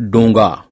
डोंगा।